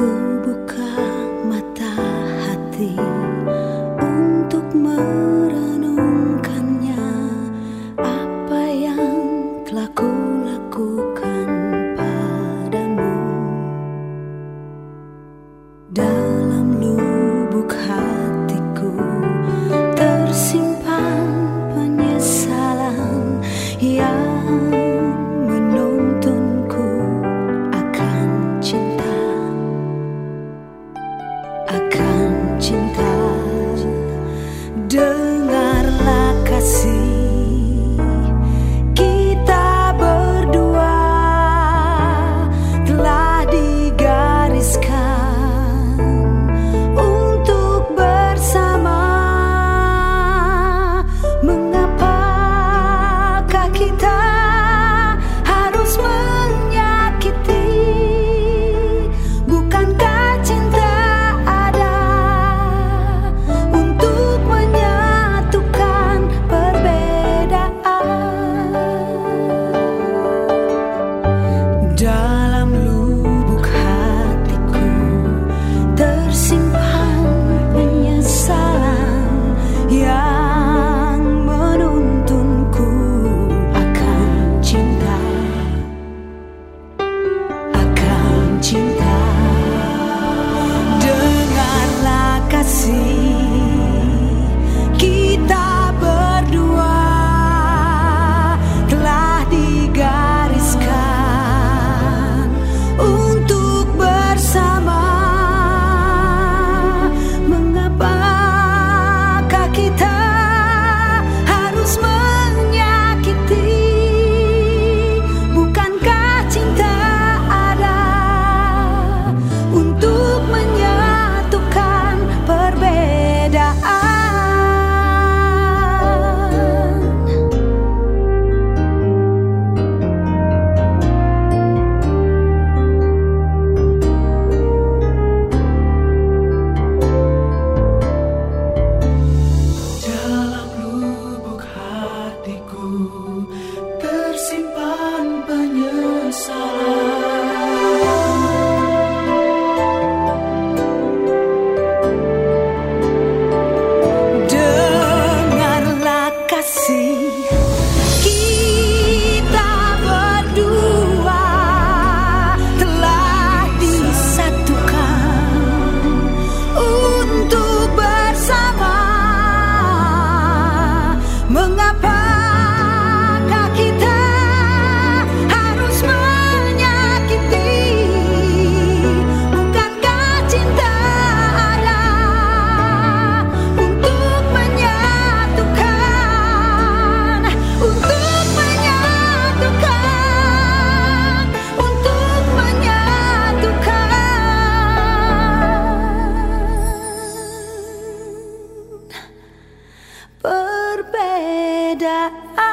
ku buka Trên tersimpan penyesalan. Dengarlah kasih. Kita berdua telah disatukan untuk bersama. Mengapa die.